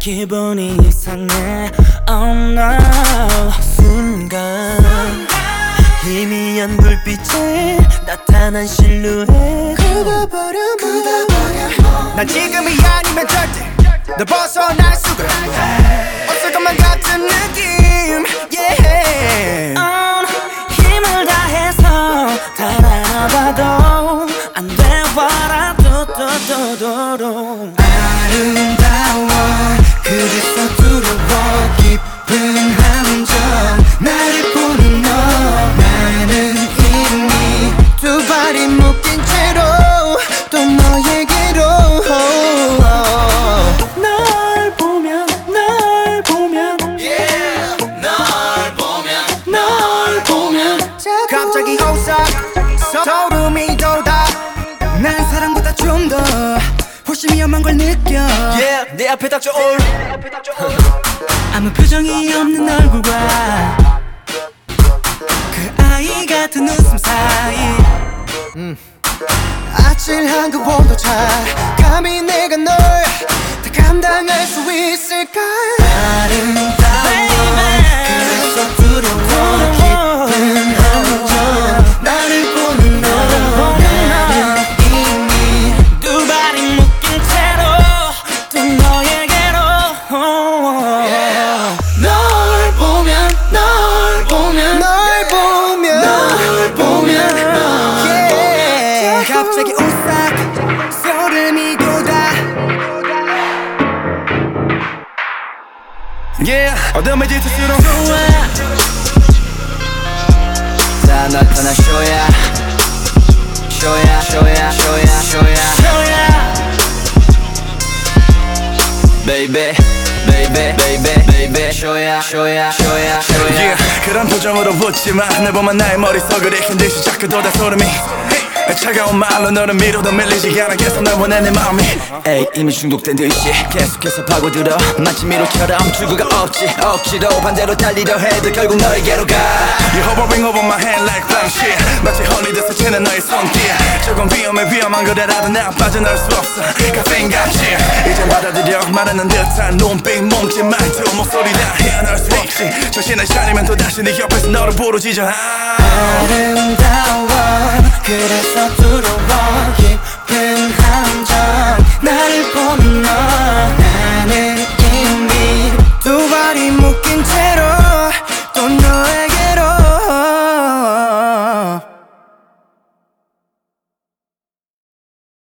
기분이 이상해. Oh no. 순간 희미한 불빛에 나타난 실루엣. 그려버려 난 지금이 아니면 절대 너 벗어날 수가 없을 것만 같은 느낌. Yeah. 온 힘을 다해서 달아봐도 안돼 봐라 뚜뚜뚜뚜루 아름다워 내 앞에 닥쳐 올. 아무 표정이 없는 얼굴과 그 아이 같은 웃음 사이. 아찔한 그 온도차 감히 내가 널 다 감당할 수 있을까 갑자기 오싹 소름이 돋아. Yeah 어둠이 짙을수록 자 나타나 쇼야. 쇼야 쇼야 쇼야 쇼야. baby baby baby baby 쇼야 쇼야 쇼야 쇼야. Yeah, 그런 표정으로 웃지마 날 보면 나의 머릿속을 읽힌 듯이 자꾸 돋아 소름이 차가운 말로 너를 밀어도 밀리지 않아 계속 널 원해 내 마음이. 에이 이미 중독된 듯이 계속해서 파고들어. 마치 미로처럼 출구가 없지 억지로 반대로 달리려 해도 결국 너에게로 가. You're hovering over my head like flying shit 마치 홀리듯 스치는 너의 손길. 조금 위험해 위험한 거래라도 난 빠져나올 수 없어. 카페인 같이 이젠 받아들여 말하는 듯한 눈빛 몸짓 말투 목소리 다 헤어나올 수 없지 정신을 차리면 또다시 네 옆에서 너를 부르짖어 아. 아름다워 그래서